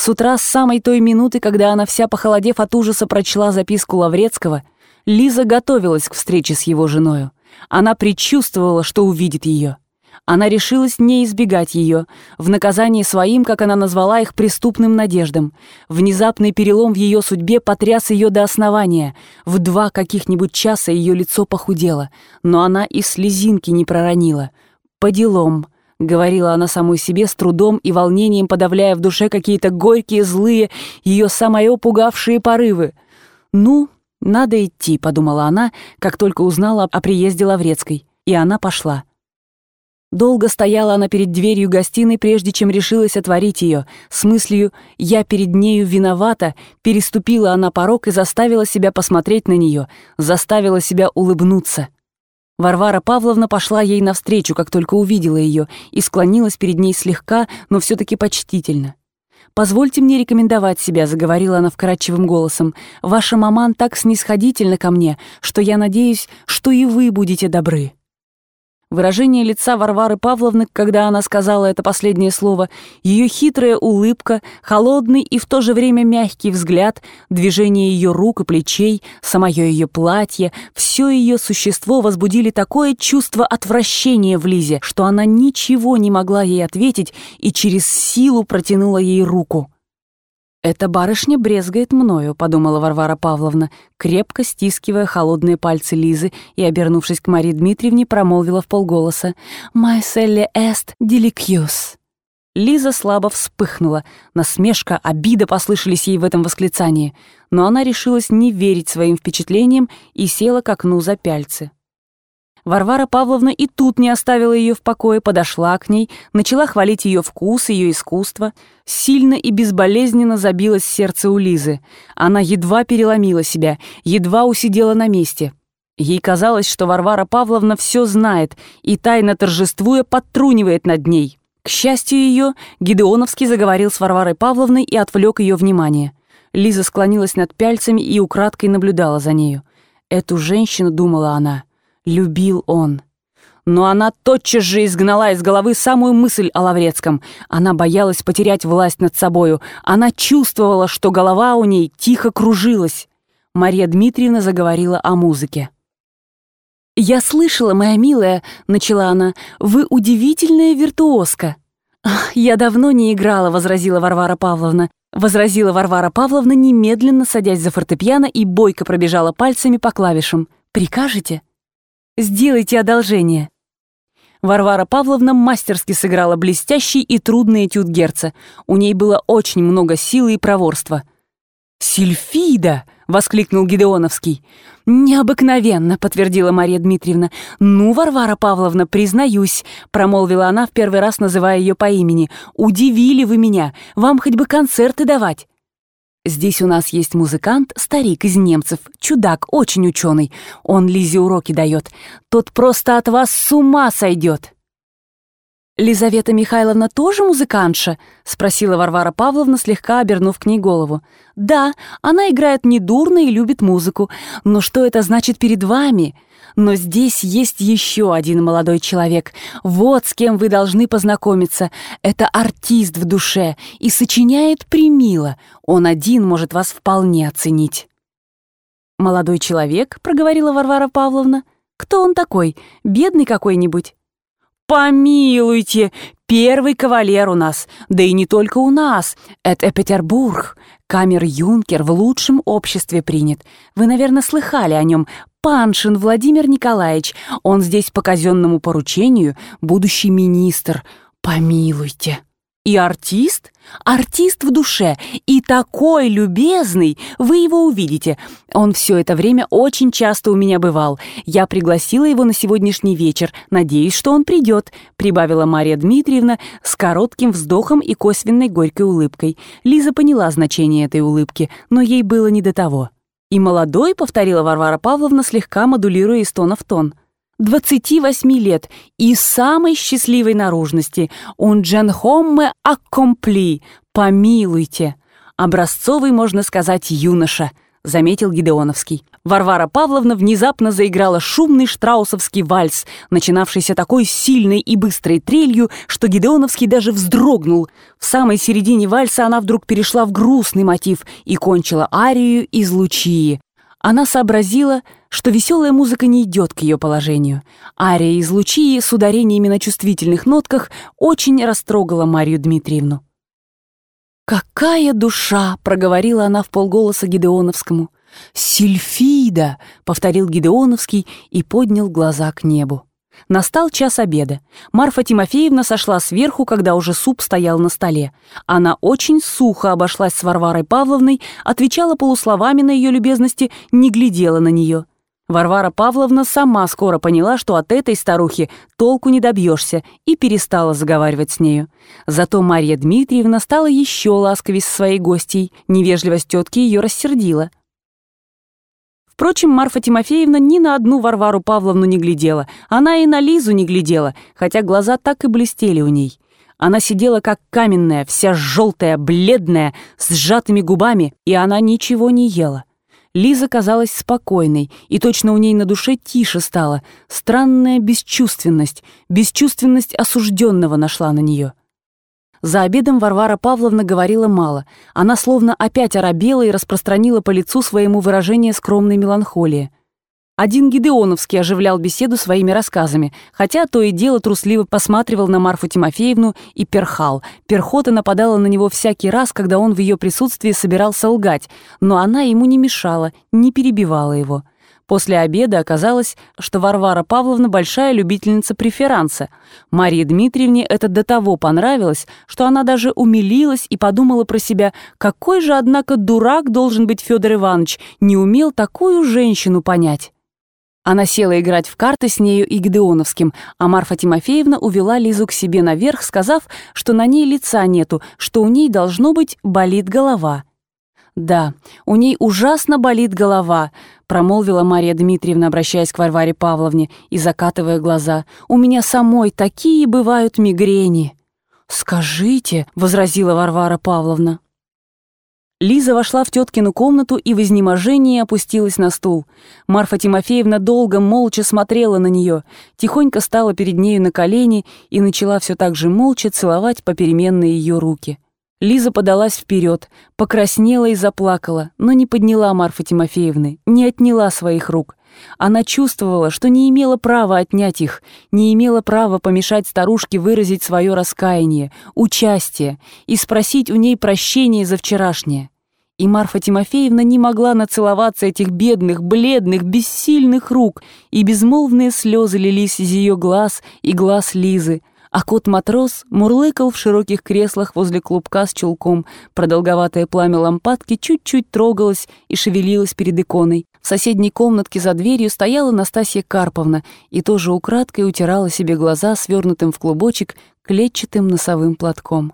С утра, с самой той минуты, когда она вся похолодев от ужаса прочла записку Лаврецкого, Лиза готовилась к встрече с его женою. Она предчувствовала, что увидит ее. Она решилась не избегать ее, в наказание своим, как она назвала их, преступным надеждам. Внезапный перелом в ее судьбе потряс ее до основания. В два каких-нибудь часа ее лицо похудело, но она и слезинки не проронила. «По делам», — говорила она самой себе с трудом и волнением, подавляя в душе какие-то горькие, злые, ее самое пугавшие порывы. «Ну, надо идти», — подумала она, как только узнала о приезде Лаврецкой. И она пошла. Долго стояла она перед дверью гостиной, прежде чем решилась отворить ее. С мыслью «я перед нею виновата» переступила она порог и заставила себя посмотреть на нее, заставила себя улыбнуться. Варвара Павловна пошла ей навстречу, как только увидела ее, и склонилась перед ней слегка, но все таки почтительно. «Позвольте мне рекомендовать себя», — заговорила она вкрадчивым голосом. «Ваша маман так снисходительна ко мне, что я надеюсь, что и вы будете добры». Выражение лица Варвары Павловны, когда она сказала это последнее слово, ее хитрая улыбка, холодный и в то же время мягкий взгляд, движение ее рук и плечей, самое ее платье, все ее существо возбудили такое чувство отвращения в Лизе, что она ничего не могла ей ответить и через силу протянула ей руку. «Эта барышня брезгает мною», — подумала Варвара Павловна, крепко стискивая холодные пальцы Лизы и, обернувшись к Марии Дмитриевне, промолвила в полголоса «Майселле эст деликьюс». Лиза слабо вспыхнула. Насмешка, обида послышались ей в этом восклицании. Но она решилась не верить своим впечатлениям и села к окну за пяльцы. Варвара Павловна и тут не оставила ее в покое, подошла к ней, начала хвалить ее вкус, ее искусство. Сильно и безболезненно забилось сердце у Лизы. Она едва переломила себя, едва усидела на месте. Ей казалось, что Варвара Павловна все знает и, тайно торжествуя, подтрунивает над ней. К счастью ее, Гидеоновский заговорил с Варварой Павловной и отвлек ее внимание. Лиза склонилась над пяльцами и украдкой наблюдала за нею. «Эту женщину, — думала она, — любил он. Но она тотчас же изгнала из головы самую мысль о Лаврецком. Она боялась потерять власть над собою. Она чувствовала, что голова у ней тихо кружилась. Мария Дмитриевна заговорила о музыке. «Я слышала, моя милая», — начала она, — «вы удивительная виртуозка». «Я давно не играла», — возразила Варвара Павловна. Возразила Варвара Павловна, немедленно садясь за фортепиано и бойко пробежала пальцами по клавишам. «Прикажете?» Сделайте одолжение». Варвара Павловна мастерски сыграла блестящий и трудный этюд Герца. У ней было очень много силы и проворства. «Сильфида!» — воскликнул Гидеоновский. «Необыкновенно!» — подтвердила Мария Дмитриевна. «Ну, Варвара Павловна, признаюсь», — промолвила она в первый раз, называя ее по имени. «Удивили вы меня! Вам хоть бы концерты давать!» Здесь у нас есть музыкант, старик из немцев, чудак, очень ученый. Он Лизе уроки дает. Тот просто от вас с ума сойдет. «Лизавета Михайловна тоже музыкантша?» — спросила Варвара Павловна, слегка обернув к ней голову. «Да, она играет недурно и любит музыку. Но что это значит перед вами? Но здесь есть еще один молодой человек. Вот с кем вы должны познакомиться. Это артист в душе и сочиняет примило. Он один может вас вполне оценить». «Молодой человек?» — проговорила Варвара Павловна. «Кто он такой? Бедный какой-нибудь?» «Помилуйте, первый кавалер у нас, да и не только у нас. Это Петербург. Камер-юнкер в лучшем обществе принят. Вы, наверное, слыхали о нем. Паншин Владимир Николаевич. Он здесь по казенному поручению, будущий министр. Помилуйте». И артист? Артист в душе. И такой любезный. Вы его увидите. Он все это время очень часто у меня бывал. Я пригласила его на сегодняшний вечер. Надеюсь, что он придет», — прибавила Мария Дмитриевна с коротким вздохом и косвенной горькой улыбкой. Лиза поняла значение этой улыбки, но ей было не до того. «И молодой», — повторила Варвара Павловна, слегка модулируя из тона в тон. 28 лет и самой счастливой наружности. Он дженхомме аккомпли, помилуйте. Образцовый, можно сказать, юноша. — заметил Гидеоновский. Варвара Павловна внезапно заиграла шумный штраусовский вальс, начинавшийся такой сильной и быстрой трелью, что Гидеоновский даже вздрогнул. В самой середине вальса она вдруг перешла в грустный мотив и кончила арию из Лучии. Она сообразила, что веселая музыка не идет к ее положению. Ария из Лучии с ударениями на чувствительных нотках очень растрогала Марию Дмитриевну. «Какая душа!» — проговорила она в полголоса Гидеоновскому. «Сильфида!» — повторил Гидеоновский и поднял глаза к небу. Настал час обеда. Марфа Тимофеевна сошла сверху, когда уже суп стоял на столе. Она очень сухо обошлась с Варварой Павловной, отвечала полусловами на ее любезности, не глядела на нее. Варвара Павловна сама скоро поняла, что от этой старухи толку не добьешься, и перестала заговаривать с нею. Зато Марья Дмитриевна стала еще ласковей со своей гостьей, невежливость тетки ее рассердила. Впрочем, Марфа Тимофеевна ни на одну Варвару Павловну не глядела, она и на Лизу не глядела, хотя глаза так и блестели у ней. Она сидела как каменная, вся желтая, бледная, с сжатыми губами, и она ничего не ела. Лиза казалась спокойной, и точно у ней на душе тише стало. Странная бесчувственность, бесчувственность осужденного нашла на нее. За обедом Варвара Павловна говорила мало. Она словно опять оробела и распространила по лицу своему выражение скромной меланхолии. Один Гидеоновский оживлял беседу своими рассказами, хотя то и дело трусливо посматривал на Марфу Тимофеевну и перхал. Перхота нападала на него всякий раз, когда он в ее присутствии собирался лгать, но она ему не мешала, не перебивала его. После обеда оказалось, что Варвара Павловна большая любительница преферанса. Марии Дмитриевне это до того понравилось, что она даже умилилась и подумала про себя, какой же, однако, дурак должен быть Федор Иванович, не умел такую женщину понять. Она села играть в карты с нею и Гидеоновским, а Марфа Тимофеевна увела Лизу к себе наверх, сказав, что на ней лица нету, что у ней, должно быть, болит голова. «Да, у ней ужасно болит голова», — промолвила Мария Дмитриевна, обращаясь к Варваре Павловне и закатывая глаза. «У меня самой такие бывают мигрени». «Скажите», — возразила Варвара Павловна. Лиза вошла в теткину комнату и в изнеможении опустилась на стул. Марфа Тимофеевна долго молча смотрела на нее, тихонько стала перед нею на колени и начала все так же молча целовать попеременно ее руки. Лиза подалась вперед, покраснела и заплакала, но не подняла Марфы Тимофеевны, не отняла своих рук. Она чувствовала, что не имела права отнять их, не имела права помешать старушке выразить свое раскаяние, участие и спросить у ней прощения за вчерашнее. И Марфа Тимофеевна не могла нацеловаться этих бедных, бледных, бессильных рук, и безмолвные слезы лились из ее глаз и глаз Лизы, а кот-матрос мурлыкал в широких креслах возле клубка с чулком. Продолговатое пламя лампадки чуть-чуть трогалось и шевелилось перед иконой. В соседней комнатке за дверью стояла Настасья Карповна и тоже украдкой утирала себе глаза свернутым в клубочек клетчатым носовым платком.